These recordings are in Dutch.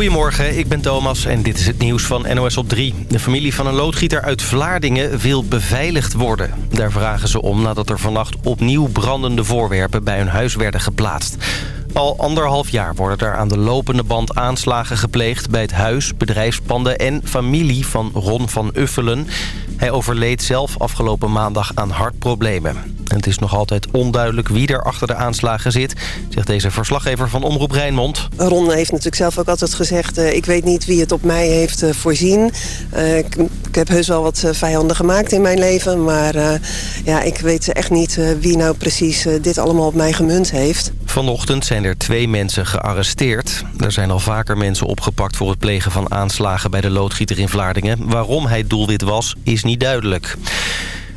Goedemorgen, ik ben Thomas en dit is het nieuws van NOS op 3. De familie van een loodgieter uit Vlaardingen wil beveiligd worden. Daar vragen ze om nadat er vannacht opnieuw brandende voorwerpen bij hun huis werden geplaatst. Al anderhalf jaar worden er aan de lopende band aanslagen gepleegd... bij het huis, bedrijfspanden en familie van Ron van Uffelen. Hij overleed zelf afgelopen maandag aan hartproblemen. Het is nog altijd onduidelijk wie er achter de aanslagen zit... zegt deze verslaggever van Omroep Rijnmond. Ron heeft natuurlijk zelf ook altijd gezegd... Uh, ik weet niet wie het op mij heeft uh, voorzien. Uh, ik, ik, heb heus wel wat vijanden gemaakt in mijn leven... maar ja, ik weet echt niet wie nou precies dit allemaal op mij gemunt heeft. Vanochtend zijn er twee mensen gearresteerd. Er zijn al vaker mensen opgepakt voor het plegen van aanslagen... bij de loodgieter in Vlaardingen. Waarom hij doelwit was, is niet duidelijk.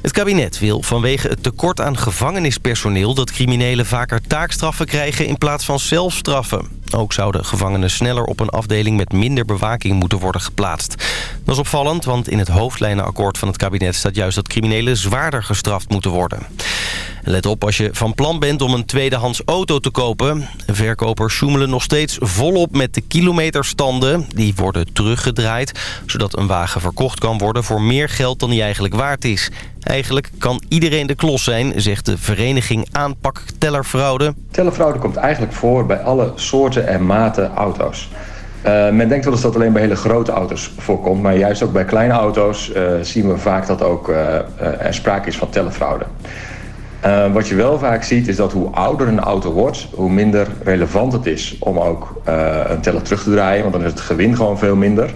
Het kabinet wil vanwege het tekort aan gevangenispersoneel... dat criminelen vaker taakstraffen krijgen in plaats van zelfstraffen. Ook zouden gevangenen sneller op een afdeling met minder bewaking moeten worden geplaatst. Dat is opvallend, want in het hoofdlijnenakkoord van het kabinet staat juist dat criminelen zwaarder gestraft moeten worden. Let op als je van plan bent om een tweedehands auto te kopen. Verkopers sjoemelen nog steeds volop met de kilometerstanden. Die worden teruggedraaid, zodat een wagen verkocht kan worden voor meer geld dan die eigenlijk waard is. Eigenlijk kan iedereen de klos zijn, zegt de vereniging Aanpak Tellerfraude. Tellerfraude komt eigenlijk voor bij alle soorten en maten auto's. Uh, men denkt wel eens dat het alleen bij hele grote auto's voorkomt... maar juist ook bij kleine auto's uh, zien we vaak dat ook uh, er sprake is van tellerfraude. wat je wel vaak ziet is dat hoe ouder een auto wordt... hoe minder relevant het is om ook een teller terug te draaien... want dan is het gewin gewoon veel minder...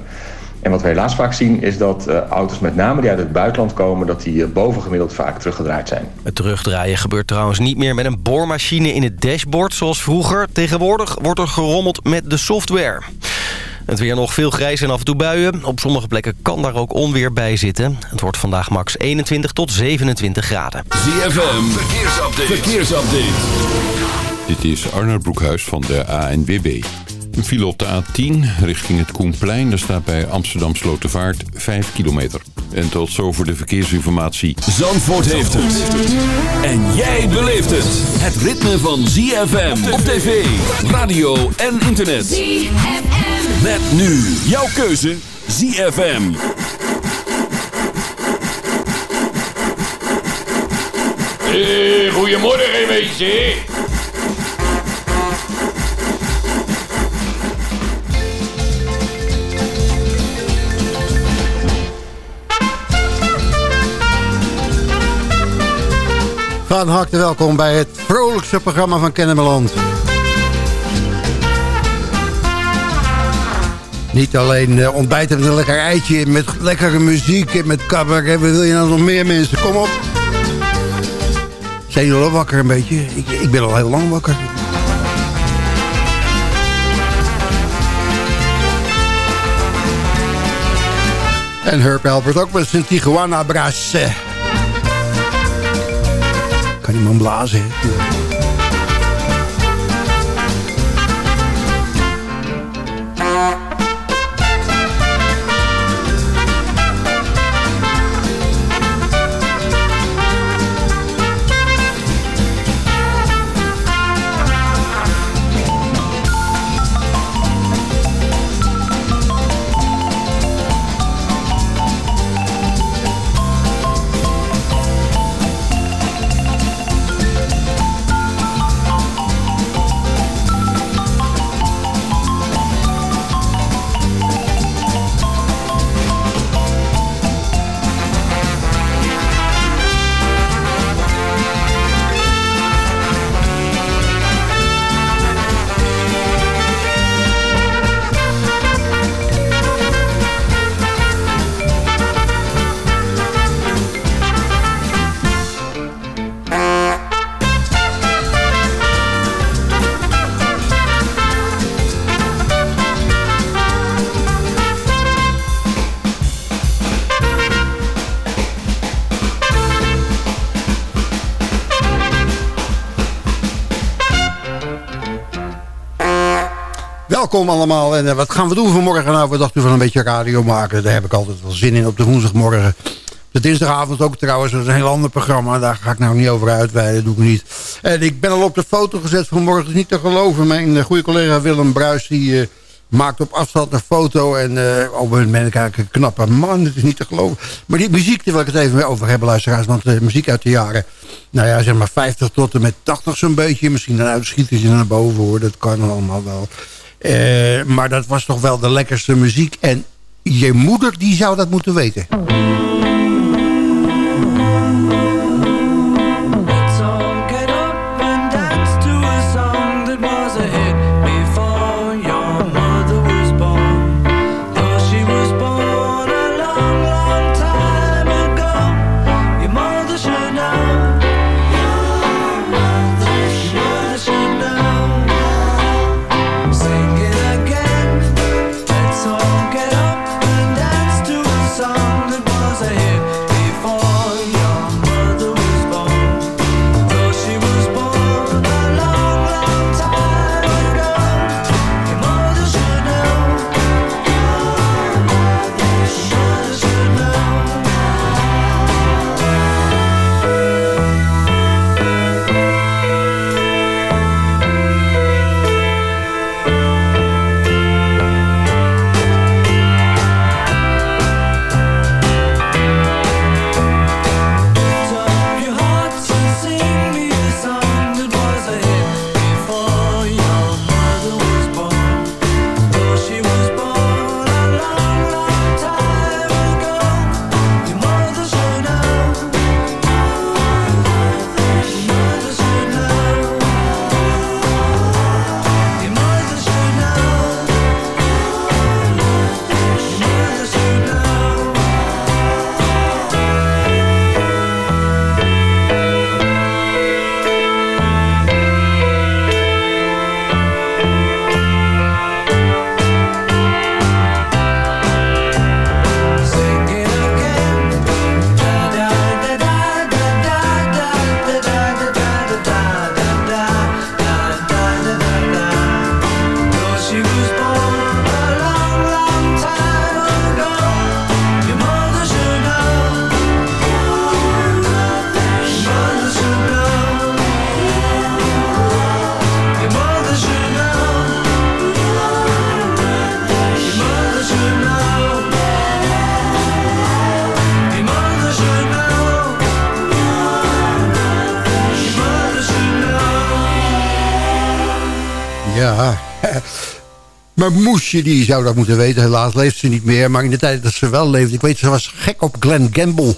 En wat we helaas vaak zien is dat uh, auto's met name die uit het buitenland komen... dat die uh, bovengemiddeld vaak teruggedraaid zijn. Het terugdraaien gebeurt trouwens niet meer met een boormachine in het dashboard zoals vroeger. Tegenwoordig wordt er gerommeld met de software. Het weer nog veel grijs en af en toe buien. Op sommige plekken kan daar ook onweer bij zitten. Het wordt vandaag max 21 tot 27 graden. ZFM, verkeersupdate. verkeersupdate. Dit is Arnold Broekhuis van de ANWB. Een file op de A10 richting het Koenplein. Daar staat bij Amsterdam Slotervaart 5 kilometer. En tot zover de verkeersinformatie. Zandvoort heeft het. En jij beleeft het. Het ritme van ZFM op tv, radio en internet. ZFM. Met nu jouw keuze ZFM. Hey, goedemorgen, weetje. Van harte welkom bij het vrolijkste programma van Kennemerland. Niet alleen uh, ontbijten met een lekker eitje, met lekkere muziek en met cabaret. Wil je nou nog meer mensen? Kom op. Zijn jullie al wakker een beetje? Ik, ik ben al heel lang wakker. En Herb Albert ook met zijn Tijuana Bras. Kan iemand blazen? Welkom allemaal. En uh, wat gaan we doen vanmorgen? Nou, we dachten van een beetje radio maken. Daar heb ik altijd wel zin in op de woensdagmorgen. De dinsdagavond ook trouwens, dat is een heel ander programma. Daar ga ik nou niet over uitweiden, dat doe ik niet. En ik ben al op de foto gezet vanmorgen, is niet te geloven. Mijn uh, goede collega Willem Bruis, die uh, maakt op afstand een foto. En uh, op een moment eigenlijk een knappe man. Het is niet te geloven. Maar die muziek, daar wil ik het even over hebben, luisteraars. Want muziek uit de jaren, nou ja, zeg maar 50 tot en met 80 zo'n beetje. Misschien een uitschietertje naar boven hoor. Dat kan allemaal wel. Uh, maar dat was toch wel de lekkerste muziek. En je moeder, die zou dat moeten weten. Maar Moesje, die zou dat moeten weten. Helaas leeft ze niet meer. Maar in de tijd dat ze wel leefde... Ik weet, ze was gek op Glenn Gamble.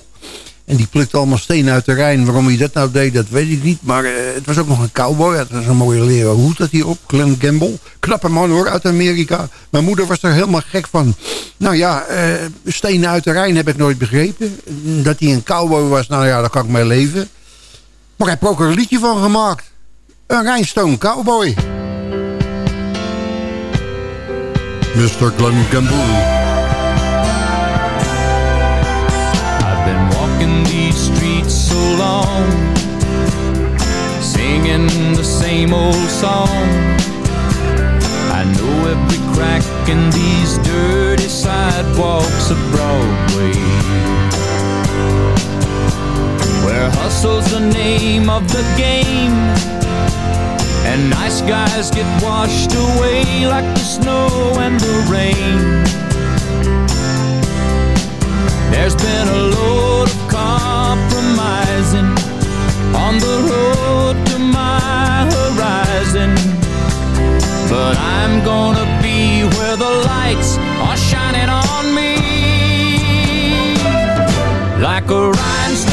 En die plukte allemaal stenen uit de Rijn. Waarom hij dat nou deed, dat weet ik niet. Maar uh, het was ook nog een cowboy. Het was een mooie leren hoed dat hij op. Glenn Gamble. Knappe man hoor, uit Amerika. Mijn moeder was er helemaal gek van. Nou ja, uh, stenen uit de Rijn heb ik nooit begrepen. Dat hij een cowboy was, nou ja, daar kan ik mee leven. Maar hij heeft ook een liedje van gemaakt. Een Rhinestone Cowboy. Mr. Glenn Gamble. I've been walking these streets so long, singing the same old song. I know every crack in these dirty sidewalks of Broadway. Where hustle's the name of the game and nice guys get washed away like the snow and the rain. There's been a load of compromising On the road to my horizon. But I'm gonna be where the lights are shining on me. Like a rhinestone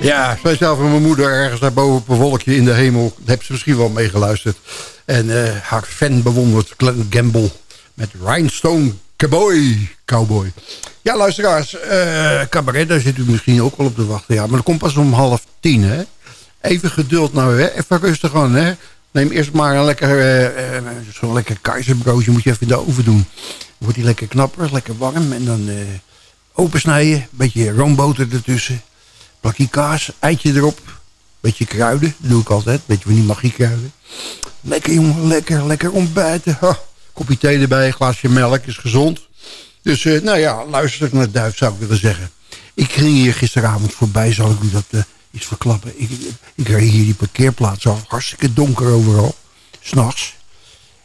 Ja, speciaal voor mijn moeder ergens daarboven op een wolkje in de hemel. Daar heeft ze misschien wel meegeluisterd. En eh, haar fan bewondert Glenn Gamble met Rhinestone Cowboy. Cowboy. Ja, luisteraars, eh cabaret, daar zit u misschien ook wel op te wachten. Ja, maar dat komt pas om half tien, hè. Even geduld nou, hè. Even rustig aan, hè. Neem eerst maar een lekker, eh, zo'n lekker keizerbroodje moet je even oven doen. Wordt die lekker knapper, lekker warm. En dan opensnijden, beetje roomboter ertussen. Plakje kaas, eitje erop. Beetje kruiden, dat doe ik altijd. Beetje van die magiekruiden. Lekker jongen, lekker, lekker ontbijten. Kopje thee erbij, glaasje melk, is gezond. Dus eh, nou ja, luister naar het duif zou ik willen zeggen. Ik ging hier gisteravond voorbij, zal ik u dat eh, iets verklappen. Ik, ik, hier die parkeerplaats af, hartstikke donker overal. S'nachts.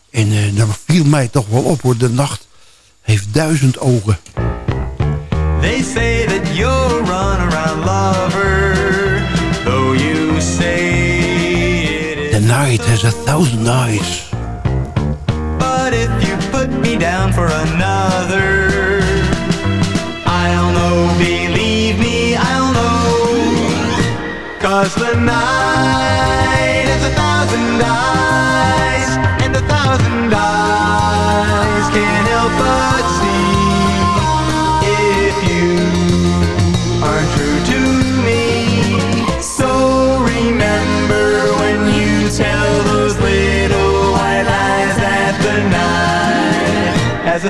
En eh daar viel mij toch wel op hoor, de nacht heeft duizend ogen. They say that you're a runaround lover, night has a thousand eyes. But if you put me down for another, I'll know, believe me, I'll know. Cause the night has a thousand eyes, and a thousand eyes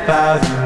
night has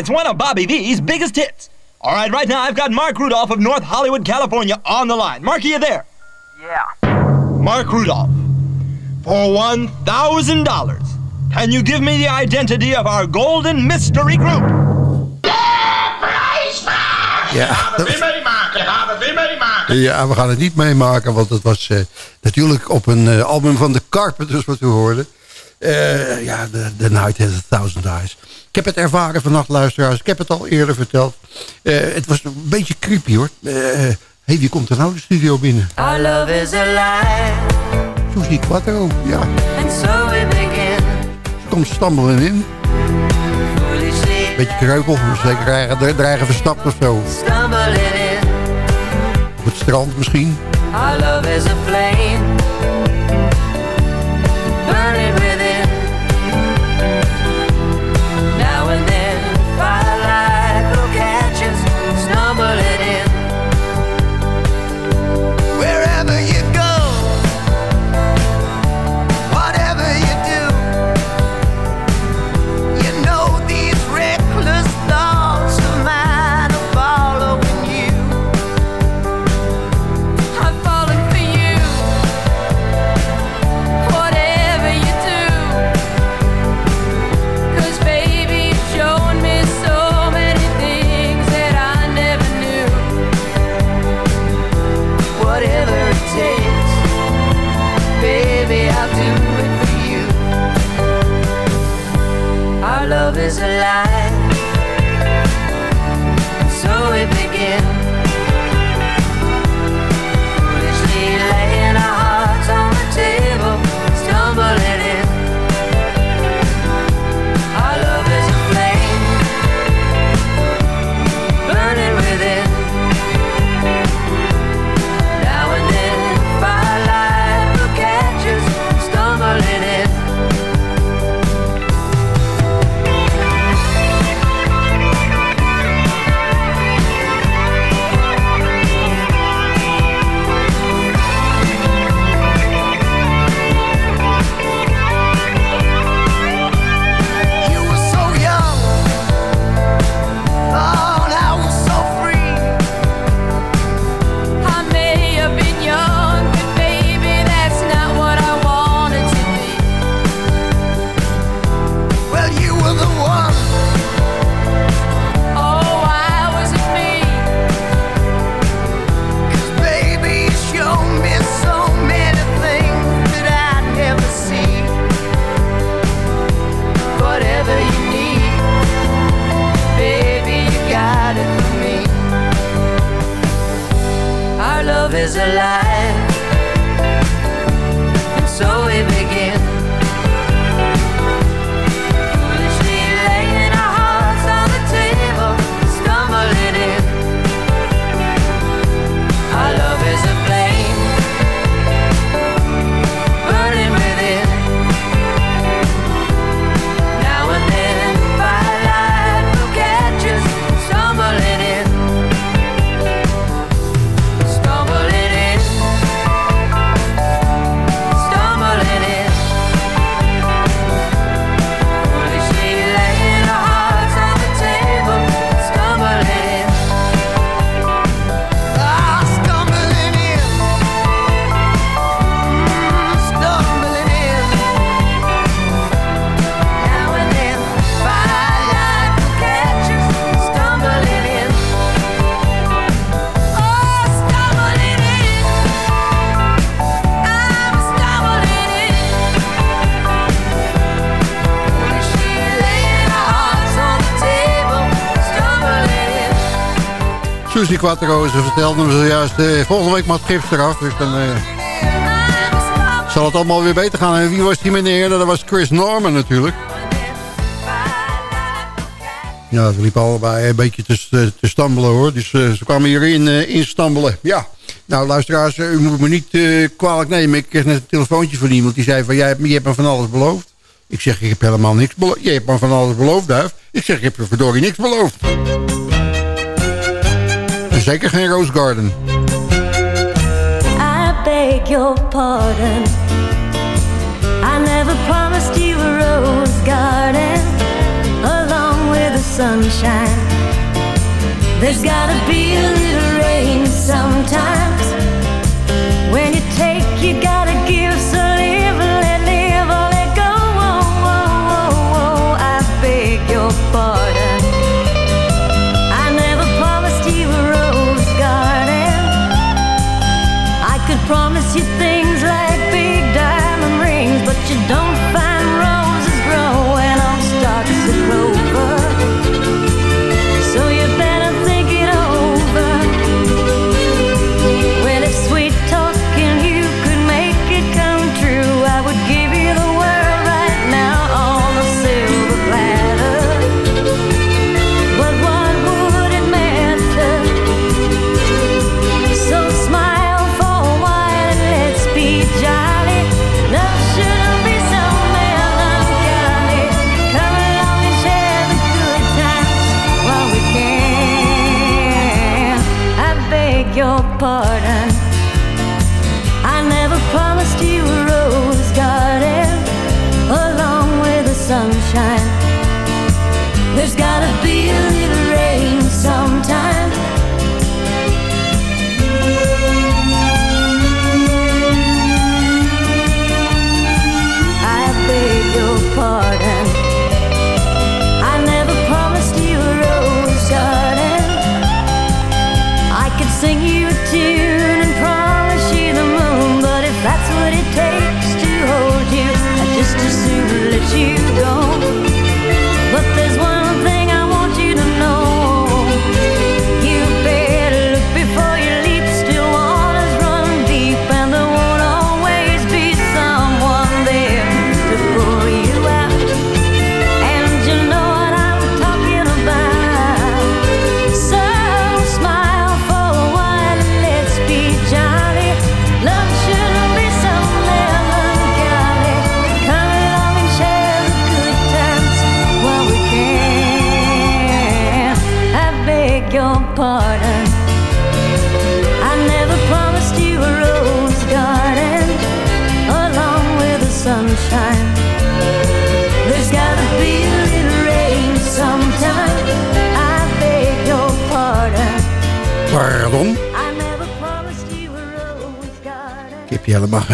Thousand Eyes, one of Bobby V's biggest hits. All right, right now I've got Mark Rudolph of North Hollywood, California on the line. Mark, are you there? Yeah. Mark Rudolph, for $1,000, can you give me the identity of our golden mystery group? Ja, Gaan we weer meemaken, gaan we weer meemaken. Ja, we gaan het niet meemaken, want het was eh, natuurlijk op een eh, album van The Carpenters wat u hoorde. Eh, ja, the, the Night Has a Thousand Eyes. Ik heb het ervaren vannacht, luisteraars. Ik heb het al eerder verteld. Eh, het was een beetje creepy, hoor. Eh, hey, wie komt er nou de studio binnen? Our love is alive, Susie Quattro, ja. and so we begin. Ze komt stammelen in. Foolishly Beetje kreukel, zeker dreigen, dreigen verstapt of zo. Op het strand misschien. Our love is a flame, Quattro. Ze vertelde me zojuist, eh, volgende week maakt Gips eraf. Dus dan eh, zal het allemaal weer beter gaan. En wie was die meneer? Nou, dat was Chris Norman natuurlijk. Ja, liep liepen allebei een beetje te, eh, te stambelen hoor. Dus eh, ze kwamen hierin in stambelen. Ja. Nou, luisteraars, u moet me niet kwalijk nemen. Ik kreeg net een telefoontje van iemand die zei van... jij hebt, je hebt me van alles beloofd. Ik zeg, ik heb helemaal niks beloofd. Je hebt me van alles beloofd, duif. Ik zeg, ik heb je verdorie niks beloofd. zeker geen Rose Garden. I beg your pardon. I never promised you a rose garden. Along with the sunshine. There's gotta be a little rain sometimes. When you take, you gotta 20대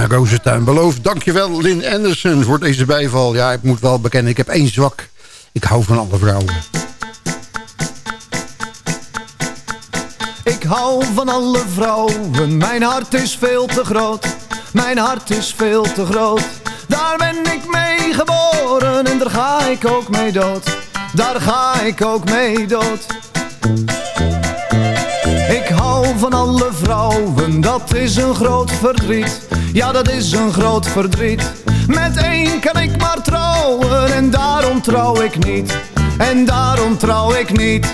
rozentuin beloofd. Dankjewel Lynn Anderson voor deze bijval. Ja, ik moet wel bekennen, ik heb één zwak. Ik hou van alle vrouwen. Ik hou van alle vrouwen, mijn hart is veel te groot. Mijn hart is veel te groot. Daar ben ik mee geboren en daar ga ik ook mee dood. Daar ga ik ook mee dood. Ik hou van alle vrouwen, dat is een groot verdriet. Ja, dat is een groot verdriet. Met één kan ik maar trouwen en daarom trouw ik niet. En daarom trouw ik niet.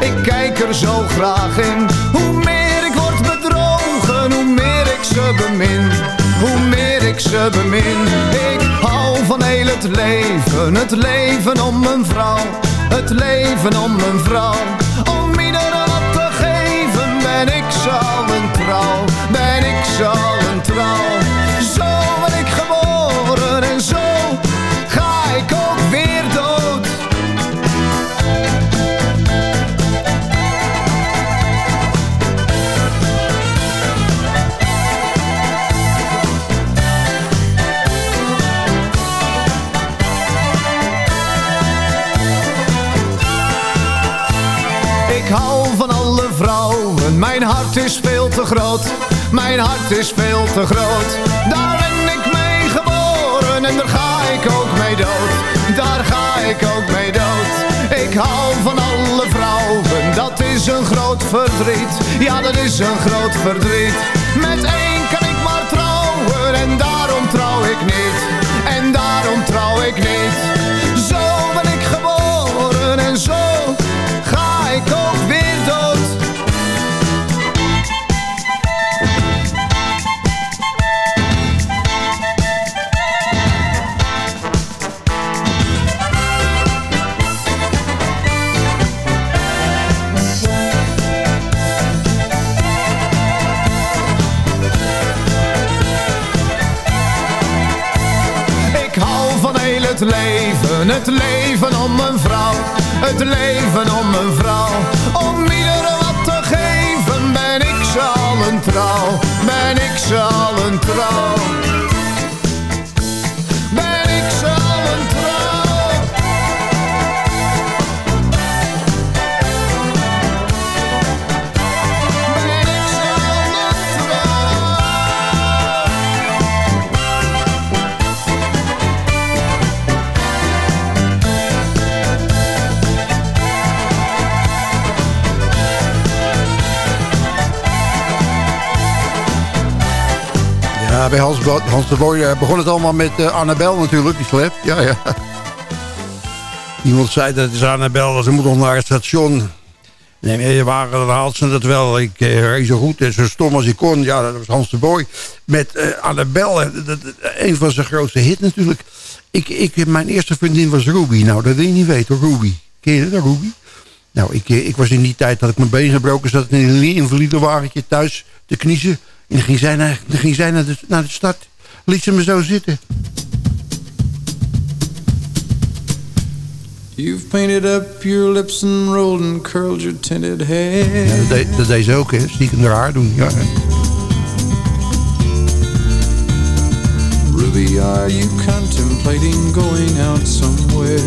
Ik kijk er zo graag in. Hoe meer ik word bedrogen, hoe meer ik ze bemin. Hoe meer ik ze bemin. Ik hou van heel het leven, het leven om een vrouw. Het leven om een vrouw. Om iedereen wat te geven ben ik zo een trouw. Ben ik zo groot. Mijn hart is veel te groot. Daar ben ik mee geboren en daar ga ik ook mee dood. Daar ga ik ook mee dood. Ik hou van alle vrouwen, dat is een groot verdriet. Ja, dat is een groot verdriet. Met één kan ik maar trouwen en daarom trouw ik niet. En daarom trouw ik niet. Zo ben ik geboren en zo ga ik ook weer dood. Het leven, het leven om een vrouw, het leven om een vrouw. Om iedereen wat te geven ben ik zal een trouw, ben ik zal een trouw. Bij Hans, Hans de Boy eh, begon het allemaal met eh, Annabel natuurlijk, die slep. Ja, ja. Iemand zei dat is Annabel, ze moet nog naar het station. Nee, dan haalt ze dat wel. Ik eh, reed zo goed en zo stom als ik kon. Ja, dat was Hans de Boy. Met Annabel, een van zijn grootste hit natuurlijk. Ik, ik, mijn eerste vriendin was Ruby. Nou, dat wil je niet weten, Ruby. Ken je dat, Ruby? Nou, ik, ik was in die tijd dat ik mijn been gebroken zat in een invalide wagentje thuis te kniezen. En dan ging zij naar, dan ging zij naar, de, naar de stad. Liet ze me zo zitten. You've painted up your lips and rolled and curled your tinted hair. Ja, dat, deed, dat deed ze ook, hè. Stiekem haar haar doen. Ja. Ruby, are you contemplating going out somewhere?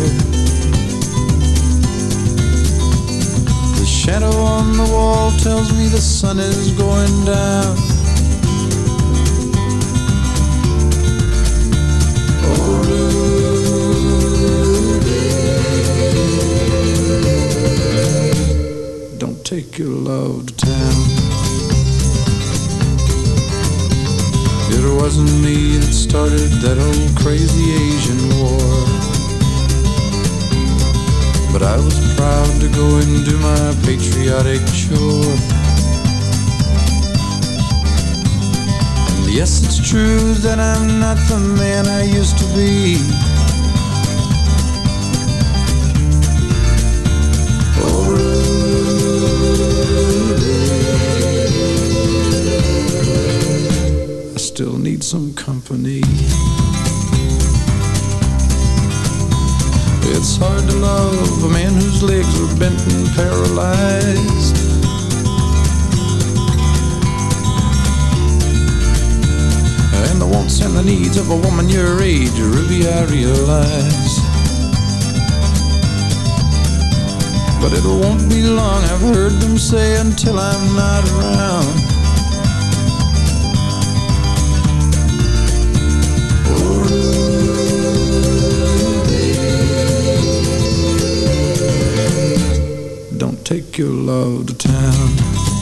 The shadow on the wall tells me the sun is going down. Take your love to town. it wasn't me that started that old crazy Asian war. But I was proud to go and do my patriotic chore. Yes, it's true that I'm not the man I used to be. I still need some company. It's hard to love a man whose legs are bent and paralyzed. And the wants and the needs of a woman your age, Ruby, I realize. But it won't be long, I've heard them say, until I'm not around. Don't take your love to town.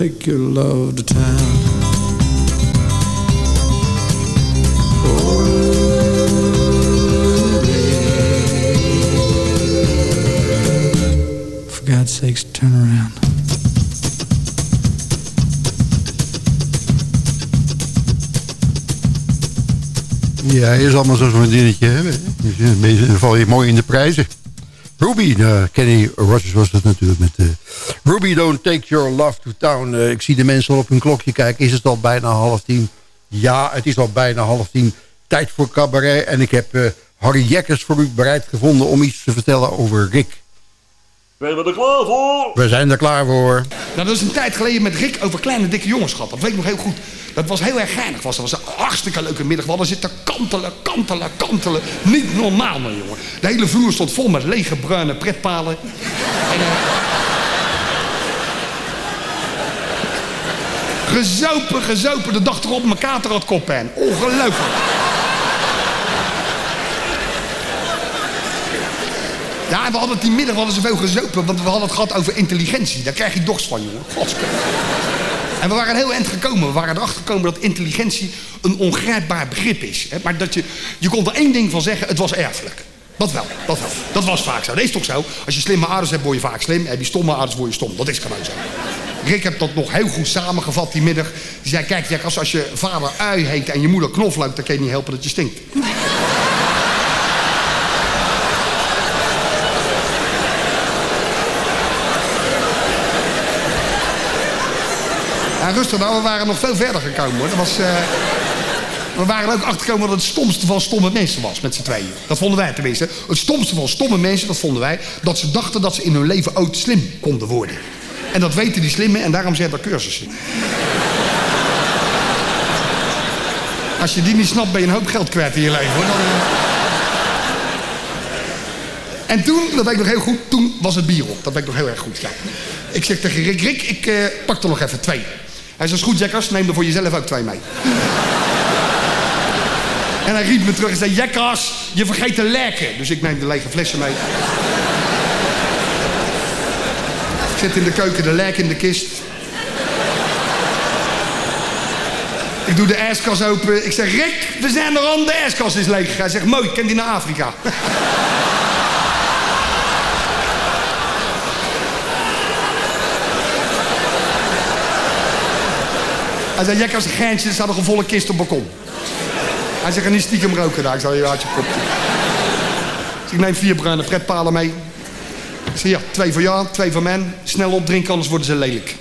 Take your love to town. For God's sakes, turn around. Ja, je zal maar zo'n vriendinnetje hebben. Dus, Dan val je mooi in de prijzen. Ruby, nou, Kenny Rogers was dat natuurlijk met... eh, Ruby, don't take your love to town. Eh, ik zie de mensen al op hun klokje kijken. Is het al bijna half tien? Ja, het is al bijna half tien. Tijd voor cabaret. En ik heb eh, Harry Jekkers voor u bereid gevonden om iets te vertellen over Rick. Ben je er klaar voor? We zijn er klaar voor. Nou, dat is een tijd geleden met Rick over kleine dikke jongens gehad. Dat weet ik nog heel goed. Dat was heel erg geinig. Was. Dat was een hartstikke leuke middag. We hadden zitten kantelen, kantelen, kantelen. Niet normaal, man, jongen. De hele vloer stond vol met lege bruine pretpalen. En, eh, Gezopen, gezopen. De dag erop, mijn kater had koppijn. Ongelooflijk. Ja, en we hadden die middag hadden zoveel gezopen, want we hadden het gehad over intelligentie. Daar krijg je dorst van, jongen. Godske. En we waren heel eind gekomen. We waren erachter gekomen dat intelligentie een ongrijpbaar begrip is. Hè? Maar dat je, je kon er één ding van zeggen, het was erfelijk. Dat wel, dat wel. Dat was vaak zo. Dat is toch zo? Als je slimme ouders hebt, word je vaak slim. Heb je stomme ouders, word je stom. Dat is gewoon zo. Rick heeft dat nog heel goed samengevat die middag. Die zei, kijk als, je vader ui heet en je moeder knofluit... dan kan je niet helpen dat je stinkt. Rustig we waren nog veel verder gekomen hoor. Dat was, eh, we waren ook achtergekomen dat het stomste van stomme mensen was, met z'n tweeën. Dat vonden wij tenminste. Het stomste van stomme mensen, dat vonden wij, dat ze dachten dat ze in hun leven ooit slim konden worden. En dat weten die slimmen en daarom zijn er cursussen. Als je die niet snapt, ben je een hoop geld kwijt in je leven hoor. Dan, eh. En toen, dat weet ik nog heel goed, toen was het bier op. Dat weet ik nog heel erg goed. Ik zeg tegen Rick, Rick, ik eh, pak er nog even twee. Hij zegt, goed Jekkers, neem er voor jezelf ook twee mee. en hij riep me terug en zei, Jekkers, je vergeet te lekken. Dus ik neem de lege flessen mee. ik zit in de keuken, de lek in de kist. Ik doe de ijskast open. Ik zeg, Rick, we zijn er aan, de ijskast is leeg. Hij zegt, mooi, ken die naar Afrika. Hij zei, Jek als een geintje, er staat nog een volle kist op balkon. Hij zegt, niet stiekem roken daar. Ik zei, je uit je. Dus ik neem vier bruine pretpalen mee. Ik zeg, ja, twee voor jou, twee voor men. Snel opdrinken, anders worden ze lelijk.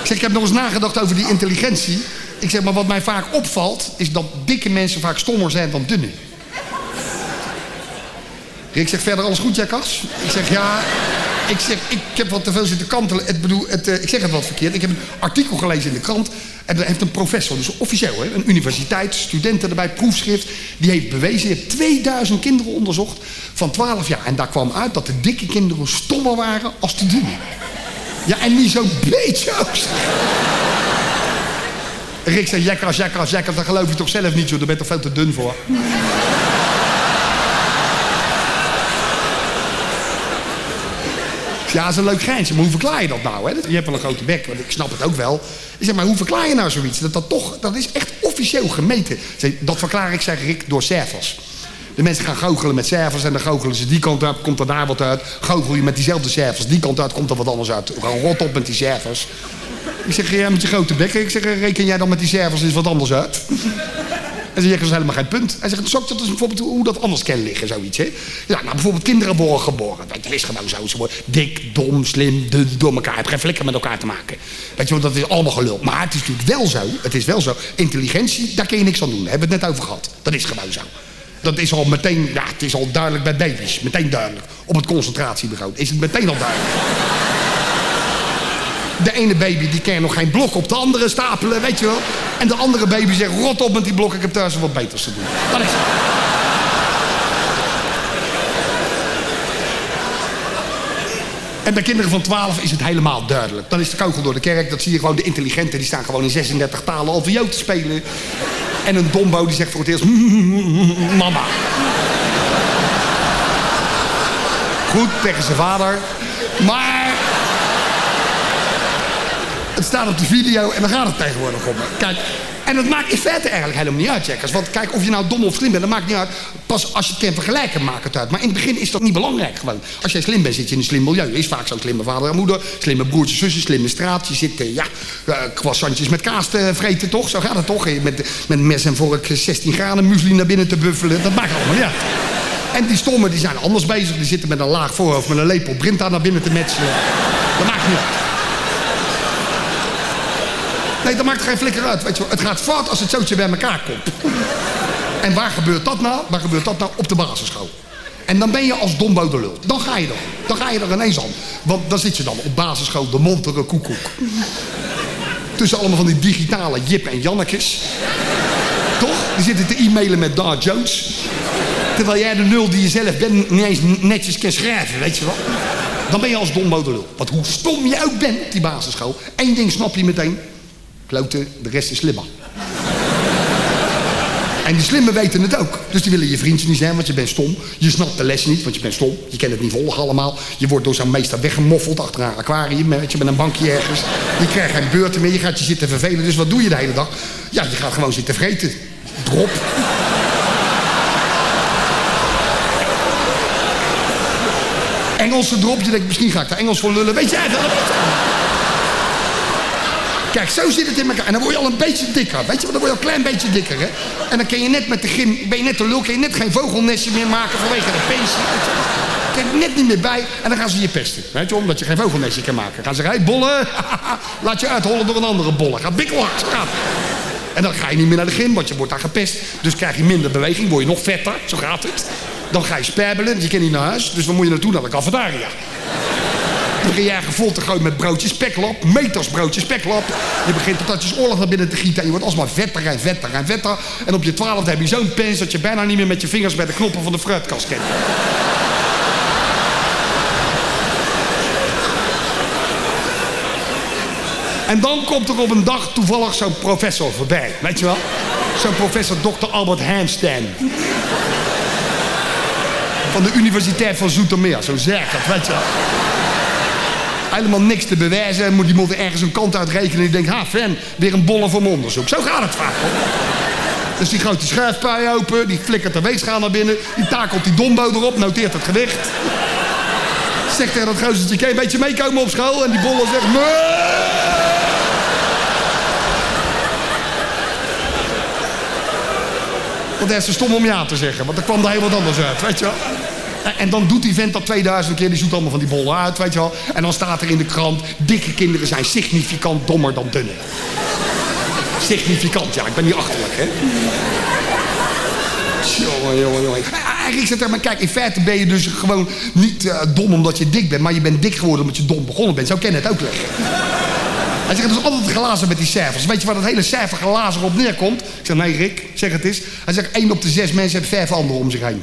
ik zeg, ik heb nog eens nagedacht over die intelligentie. Ik zeg, maar wat mij vaak opvalt, is dat dikke mensen vaak stommer zijn dan dunne. Rick zegt, verder alles goed, Jackas? Ik zeg, ja... ik zeg, ik heb wat te veel zitten kantelen. Bedoel, het, eh, ik zeg het wat verkeerd. Ik heb een artikel gelezen in de krant. En daar heeft een professor, dus officieel, een universiteit, studenten erbij, proefschrift. Die heeft bewezen, die heeft 2000 kinderen onderzocht van 12 jaar. En daar kwam uit dat de dikke kinderen stommer waren als de dunne. Ja, en niet zo'n beetje. Rick zei, jekkas, jekkas, jekkas. Dat geloof je toch zelf niet, joh. Daar ben je toch veel te dun voor. Ja, dat is een leuk geintje, maar hoe verklaar je dat nou? Hè? Je hebt wel een grote bek, want ik snap het ook wel. Ik zeg, maar hoe verklaar je nou zoiets? Dat, dat, toch, dat is echt officieel gemeten. Ik Dat verklaar ik, zeg Rick, door cijfers. De mensen gaan goochelen met cijfers en dan goochelen ze die kant uit, komt er daar wat uit. Goochel je met diezelfde cijfers, die kant uit, komt er wat anders uit. Gewoon rot op met die cijfers. Ik zeg, ja, met je grote bekken. Ik zeg, reken jij dan met die cijfers eens wat anders uit? En ze zeggen, dat is helemaal geen punt. Hij zegt, zou dat is bijvoorbeeld hoe dat anders kan liggen, zoiets, hè? Ja, nou, bijvoorbeeld kinderen worden geboren. Dat is gewoon zo. Ze worden dik, dom, slim, de- door elkaar. Het geen flikker met elkaar te maken. Weet je wel, dat is allemaal gelul. Maar het is natuurlijk wel zo, het is wel zo. Intelligentie, daar kun je niks aan doen. Daar hebben we het net over gehad. Dat is gewoon zo. Dat is al meteen, ja, het is al duidelijk bij baby's. Meteen duidelijk. Op het concentratiebureau is het meteen al duidelijk. De ene baby die kan nog geen blok op de andere stapelen, weet je wel. En de andere baby zegt, rot op met die blok, ik heb thuis wat beters te doen. Dat is. En bij kinderen van 12 is het helemaal duidelijk. Dan is de kogel door de kerk, dat zie je gewoon. De intelligenten die staan gewoon in 36 talen alfabet te spelen. En een dombo die zegt voor het eerst, mama. Goed, tegen zijn vader. Maar het staat op de video en dan gaat het tegenwoordig om. Kijk, en het maakt in feite eigenlijk helemaal niet uit, checkers. Want kijk, of je nou dom of slim bent, dat maakt niet uit. Pas als je het kan vergelijken, maakt het uit. Maar in het begin is dat niet belangrijk gewoon. Als jij slim bent, zit je in een slim milieu. Er is vaak zo'n slimme vader en moeder, slimme broertjes, zusjes, slimme straat. Je zit, eh, ja, eh, croissantjes met kaas te vreten, toch? Zo gaat het toch? Eh, Met, met mes en vork eh, 16 graden muesli naar binnen te buffelen. Dat maakt allemaal niet uit. En die stommen die zijn anders bezig. Die zitten met een laag voorhoofd, met een lepel Brinta naar binnen te metselen. Dat maakt niet uit. Nee, dat maakt geen flikker uit. Weet je. Het gaat fout als het zootje bij elkaar komt. En waar gebeurt dat nou? Waar gebeurt dat nou? Op de basisschool. En dan ben je als dombo de lul. Dan ga je er. Dan ga je er ineens aan. Want dan zit je dan op basisschool de montere koekoek. Tussen allemaal van die digitale Jip en Jannekes. Toch? Die zitten te e-mailen met Dar Jones. Terwijl jij de nul die je zelf bent niet eens netjes kan schrijven, weet je wel. Dan ben je als dombo lul. Want hoe stom je ook bent die basisschool. één ding snap je meteen. Kloten, de rest is slimmer. En die slimmen weten het ook. Dus die willen je vriendje niet zijn, want je bent stom. Je snapt de les niet, want je bent stom. Je kent het niet volgen allemaal. Je wordt door zo'n meester weggemoffeld achter een aquarium. Je, met een bankje ergens. Je krijgt geen beurten meer, je gaat je zitten vervelen. Dus wat doe je de hele dag? Ja, je gaat gewoon zitten vreten. Drop. Engelse drop, je denkt, misschien ga ik daar Engels voor lullen. Weet jij wel? Kijk, zo zit het in elkaar. En dan word je al een beetje dikker. Weet je, dan word je al een klein beetje dikker, hè? En dan kun je net met de gym, ben je net de lul, kun je net geen vogelnestje meer maken vanwege de pensie. er net niet meer bij en dan gaan ze je pesten. Weet je, omdat je geen vogelnestje kan maken. Gaan ze hey, bollen, laat je uithollen door een andere bolle. Gaat bikkelhard, gaat. En dan ga je niet meer naar de gym, want je wordt daar gepest. Dus krijg je minder beweging, word je nog vetter, zo gaat het. Dan ga je spabbelen, dus je kan niet naar huis. Dus waar moet je naartoe? Naar de cafetaria. Begin jij vol te met broodjes speklap. Meters broodjes speklap. Je begint patatjes oorlog naar binnen te gieten. En je wordt alsmaar vetter en vetter en vetter. En op je twaalfde heb je zo'n pens dat je bijna niet meer met je vingers bij de knoppen van de fruitkast kent. En dan komt er op een dag toevallig zo'n professor voorbij. Weet je wel? Zo'n professor Dr. Albert Hamstein. Van de Universiteit van Zoetermeer. Zo'n zerkert, weet je wel. Helemaal niks te bewijzen. Moet- Die moet ergens een kant uitrekenen. Die denkt, ha, fan, weer een bolle mijn onderzoek. Zo gaat het vaak. Dus die gooit die schuifpui open. Die flikkert de weegschaal naar binnen. Die takelt die dombo erop. Noteert het gewicht. Zegt tegen dat gozertje, kan een beetje meekomen op school? En die bolle zegt, nee. Want is te stom om ja te zeggen. Want er kwam heel wat anders uit, weet je wel. En- dan doet die vent dat 2000 keer. Die zoekt allemaal van die bollen uit, weet je wel. En dan staat er in de krant... dikke kinderen zijn significant dommer dan dunne. Significant, ja. Ik ben niet achterlijk, hè. Jongen, jongen, jongen. eigenlijk ik zeg tegen hem, kijk, in feite ben je dus gewoon niet eh, dom omdat je dik bent, maar je bent dik geworden omdat je dom begonnen bent. Zo ken het ook leggen. Hij zegt, het is altijd glazen met die cijfers. Weet je waar dat hele cijfer glazen op neerkomt? Ik zeg, nee Rick, zeg het eens. Hij zegt, één op de zes mensen heeft vijf anderen om zich heen.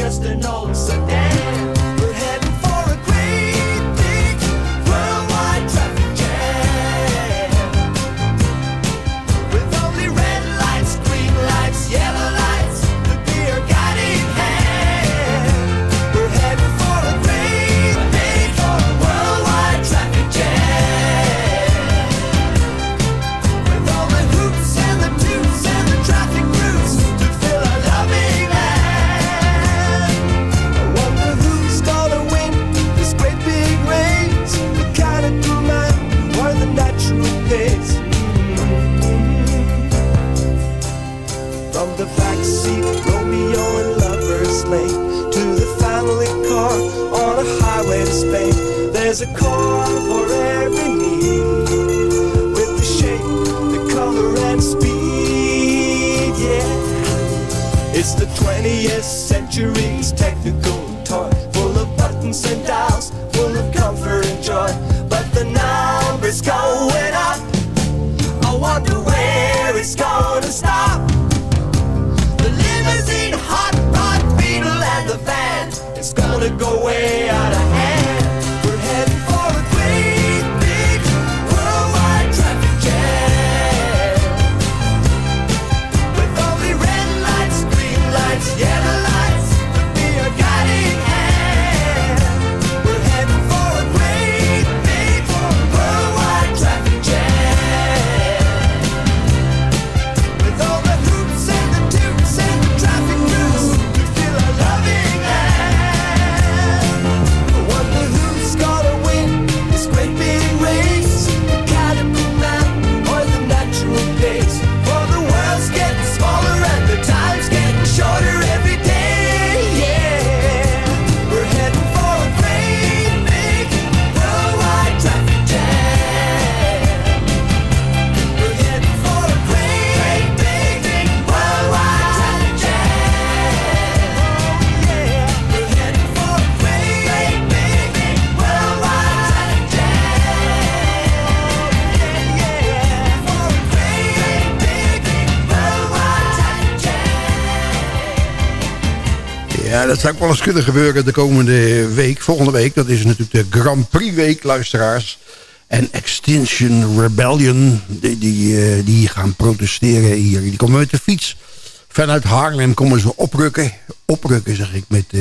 just to know dat zou ook wel eens kunnen gebeuren de komende week. Volgende week, dat is natuurlijk de Grand Prix week, luisteraars. En Extinction Rebellion, die, die, eh, gaan protesteren hier. Die komen met de fiets. Vanuit Haarlem komen ze oprukken. Oprukken, zeg ik, met eh,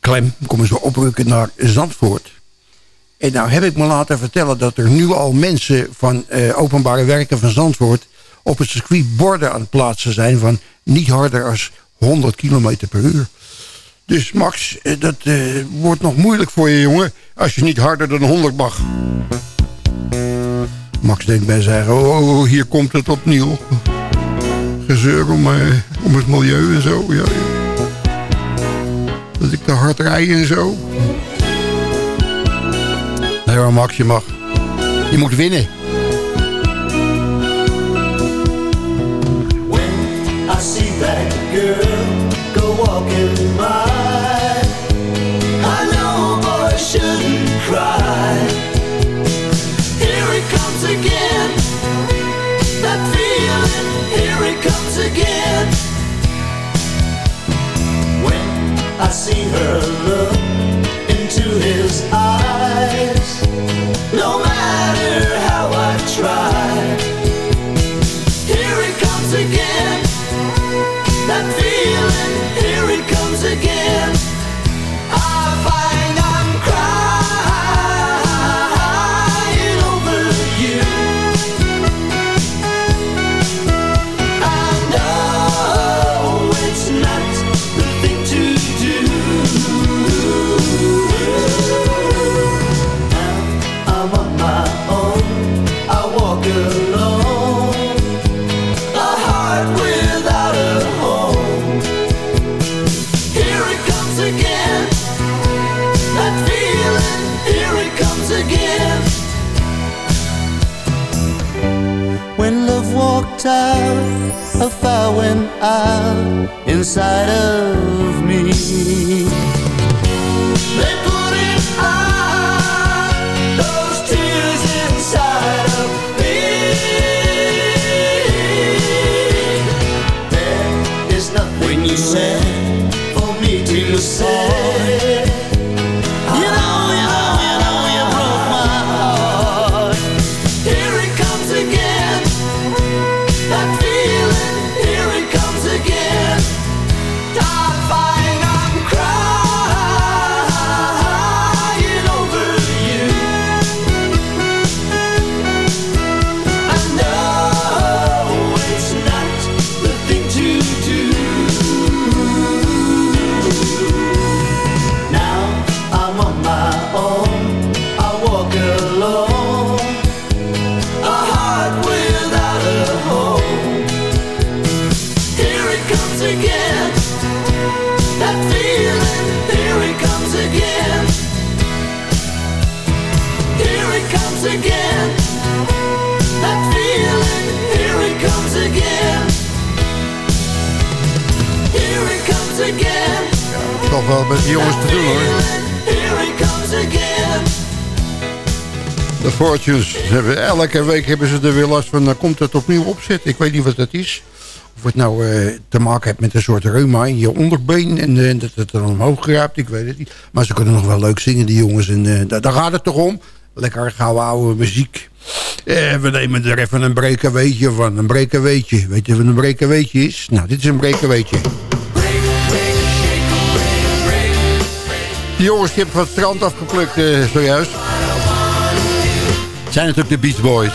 klem. Komen ze oprukken naar Zandvoort. En nou heb ik me laten vertellen dat er nu al mensen van eh, openbare werken van Zandvoort... op het circuit borden aan het plaatsen zijn van niet harder als 100 km per uur. Dus Max, eh, dat eh, wordt nog moeilijk voor je jongen... als je niet harder dan 100 mag. Max denkt bij zich, oh, oh, hier komt het opnieuw. Gezeur om, eh, om het milieu en zo. Ja. Dat ik te hard rij en zo. Nee hoor, Max, je mag. Je moet winnen. I see that girl go walking I see her look into his eyes, Toch wel met die jongens te doen hoor. De Fortunes. Elke week hebben ze er weer last van. Dan komt het opnieuw opzet. Ik weet niet wat dat is. Of het nou eh, te maken heeft met een soort reuma in je onderbeen. En eh, dat het dan omhoog grijpt. Ik weet het niet. Maar ze kunnen nog wel leuk zingen, die jongens. En eh, daar, daar gaat het toch om. Lekker gouden oude muziek. We nemen er even een brekenweetje van. Een brekenweetje. Weet je wat een brekenweetje is? Nou, dit is een brekenweetje. Die jongens die heb ik van het strand afgeplukt eh, zojuist. Zijn natuurlijk de Beach Boys.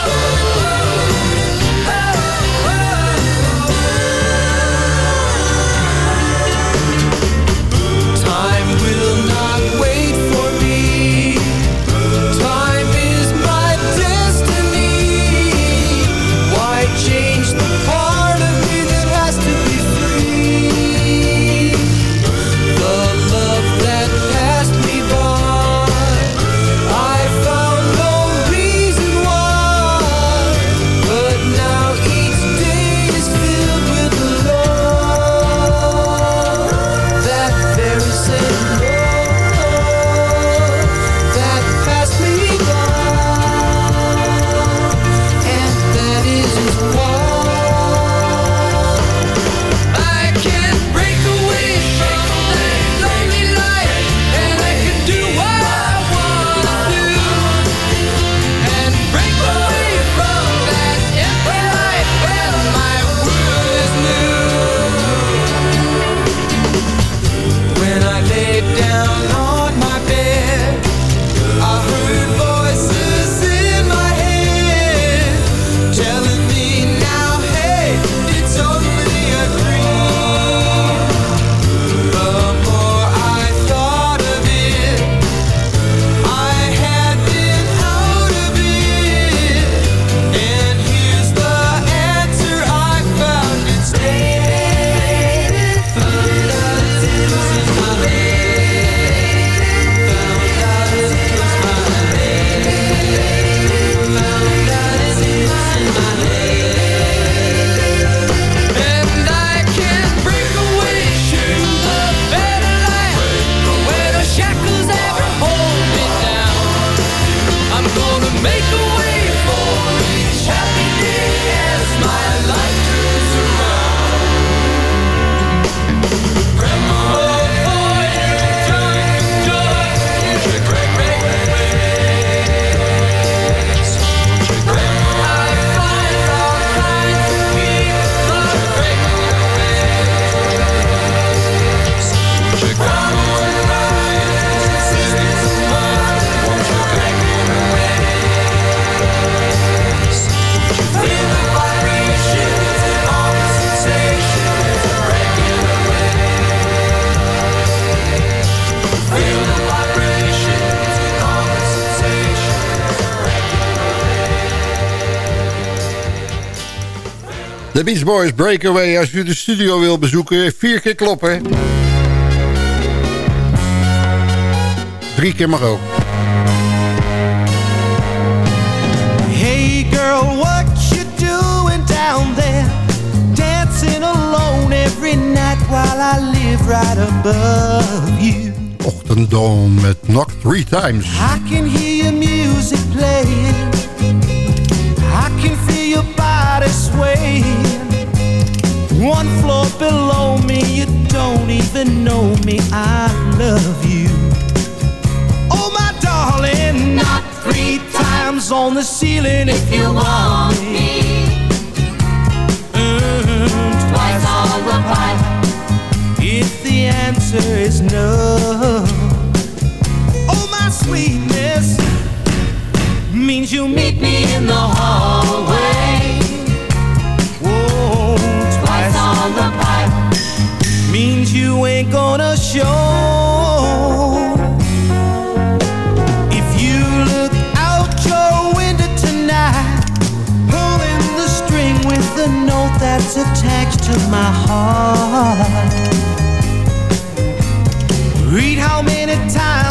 De Beach Boys Breakaway. Als u de studio wil bezoeken, vier keer kloppen. Drie keer mag ook. Hey girl, what you doing down there? dancing alone every night while I live right above you. Ochtenddawn met Knock Three Times. I can hear your music playing. I can feel your body swaying. One floor below me, you don't even know me. I love you. Oh, my darling, Not three times on the ceiling if you want me. Mm, twice on the pipe. If the answer is no. Oh, my sweetness means you meet me in the hallway. Pipe means you ain't gonna show. If you look out your window tonight, pulling the string with the note that's attached to my heart. Read how many times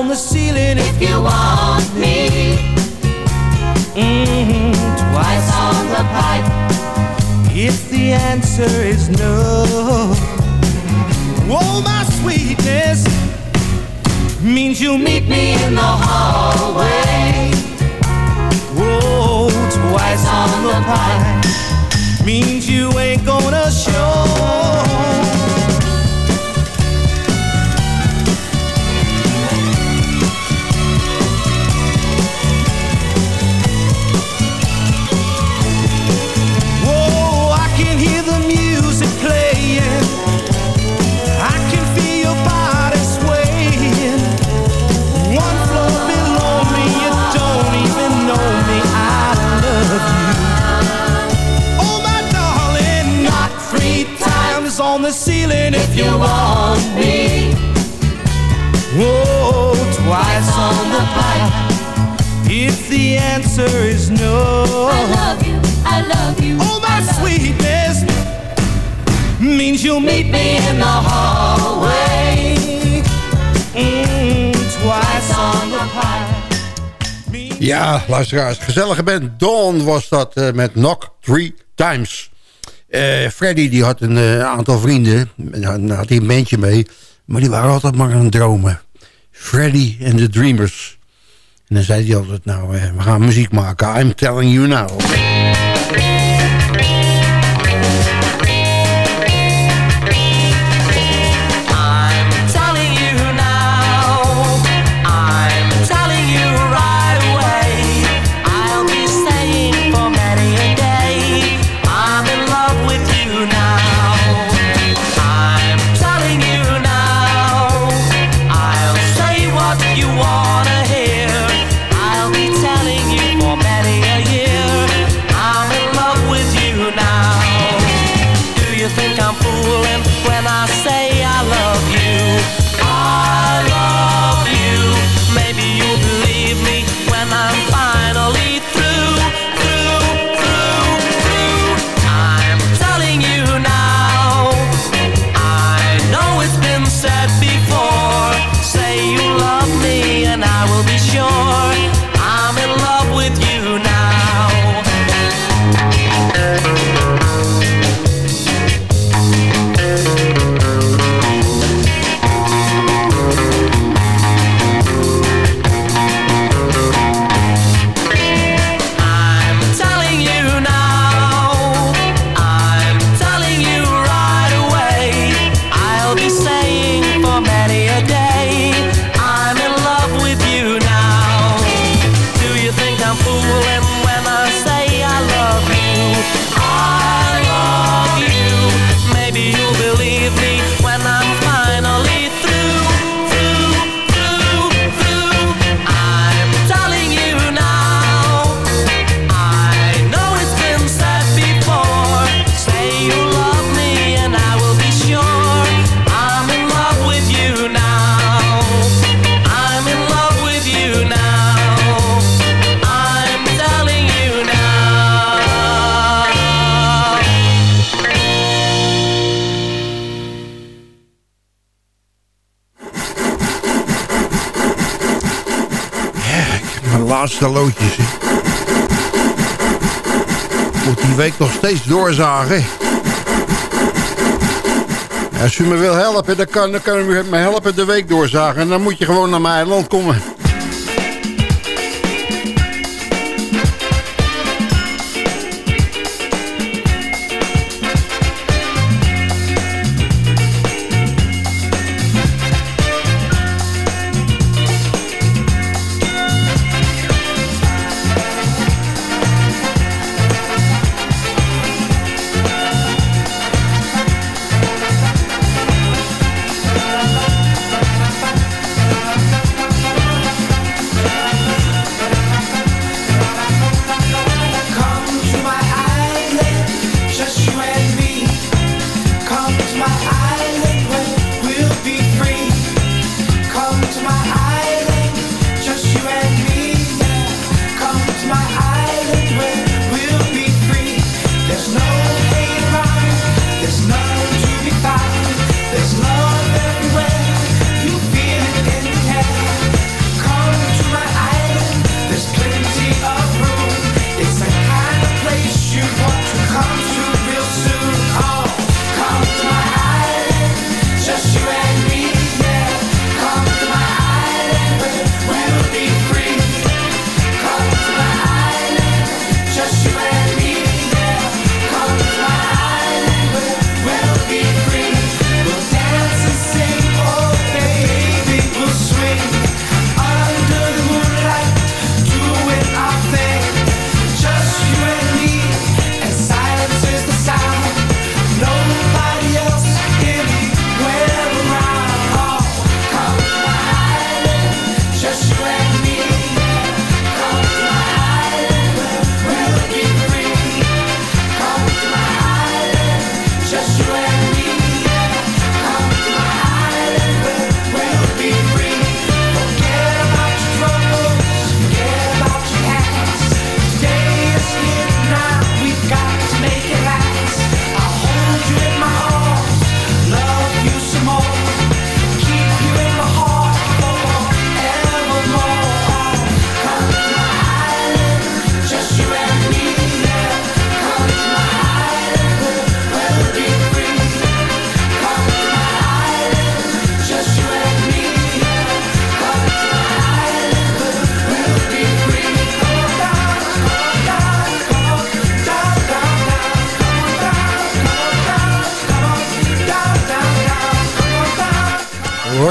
on the ceiling if you want me. Mm-hmm, twice on the pipe. If the answer is no. Oh, my sweetness means you'll meet me in the hallway. Whoa, twice on the pie means you ain't gonna show. Ja, luisteraars, gezellige band. Dawn was dat eh, met Knock Three Times. Eh, Freddy die had een eh, aantal vrienden. En had hij een bandje mee. Maar die waren altijd maar aan het dromen. Freddy and the Dreamers. En dan zei hij altijd, nou, we gaan muziek maken. I'm telling you now. Als u me wil helpen, dan kan, dan kan u me helpen de week doorzagen. En dan moet je gewoon naar mijn eiland komen.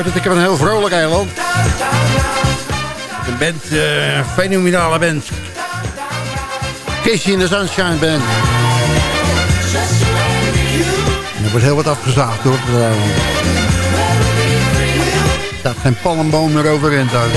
Het, ik heb een heel vrolijk eiland. Een band, eh, een fenomenale band. Casey in the Sunshine Band. En er wordt heel wat afgezaagd hoor. Er staat geen palmboom meer overeind daar.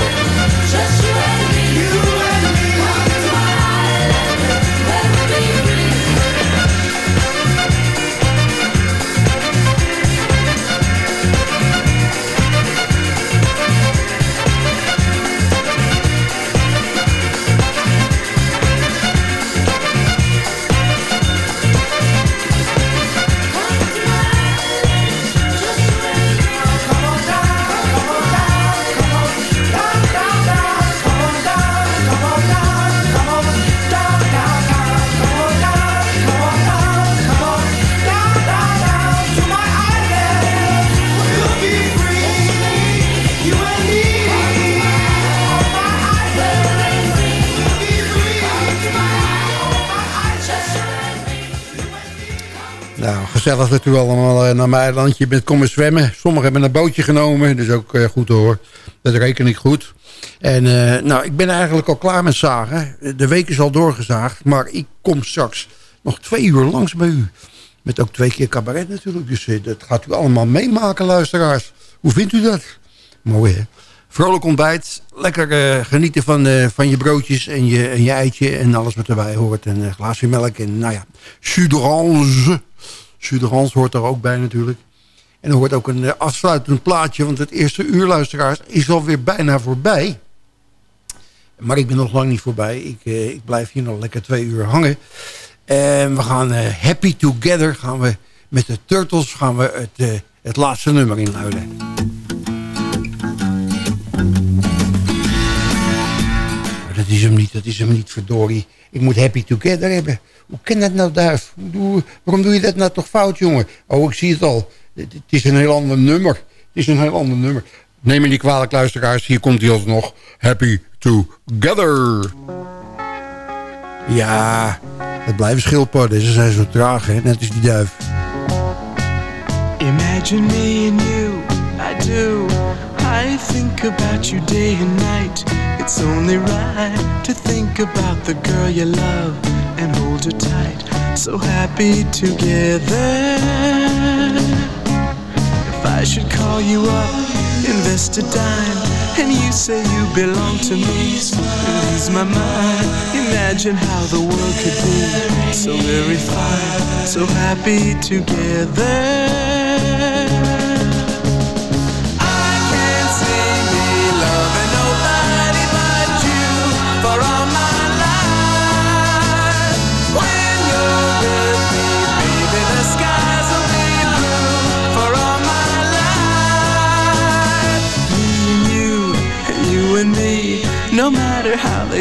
Gezellig dat u allemaal eh, naar mijn eilandje bent komen zwemmen. Sommigen hebben een bootje genomen, dus ook eh, goed hoor. Dat reken ik goed. En eh, nou, ik ben eigenlijk al klaar met zagen. De week is al doorgezaagd, maar ik kom straks nog twee uur langs bij u. Met ook twee keer cabaret natuurlijk. Dus dat gaat u allemaal meemaken, luisteraars. Hoe vindt u dat? Mooi, hè? Vrolijk ontbijt. Lekker genieten van, van je broodjes en je, en je eitje en alles wat erbij hoort. En een glaasje melk en nou ja, jus d'orange hoort er ook bij natuurlijk. En er hoort ook een eh, afsluitend plaatje, want het eerste uur, luisteraars, is alweer bijna voorbij. Maar ik ben nog lang niet voorbij. Ik, eh, ik blijf hier nog lekker twee uur hangen. En we gaan eh, Happy Together, gaan we met de Turtles, gaan we het, het laatste nummer inluiden. Dat is hem niet, dat is hem niet, verdorie. Ik moet Happy Together hebben. Hoe kan dat nou, Duif? Hoe doe- waarom doe je dat nou toch fout, jongen? Oh, ik zie het al. Het, het is een heel ander nummer. Het is een heel ander nummer. Neem me niet kwalijk, luisteraars. Hier komt hij alsnog. Happy Together. Ja, het blijven schildpadden. Ze zijn zo traag, hè? Net als die duif. Imagine me and you, I do. I think about you day and night. It's only right to think about the girl you love and hold her tight. So happy together. If I should call you up, invest a dime, and you say you belong to me, lose my mind. Imagine how the world could be so very fine, so happy together.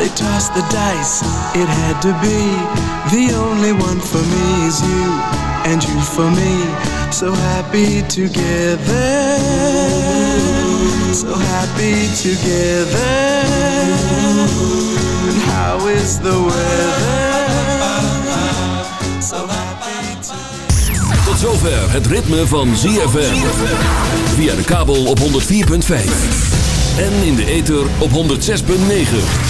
They toss the dice, it had to be. The only one for me is you, and you for me. So happy together. So happy together. And how is the weather? So happy Tot zover het ritme van ZFM. Via de kabel op 104.5. En in de ether op 106.9.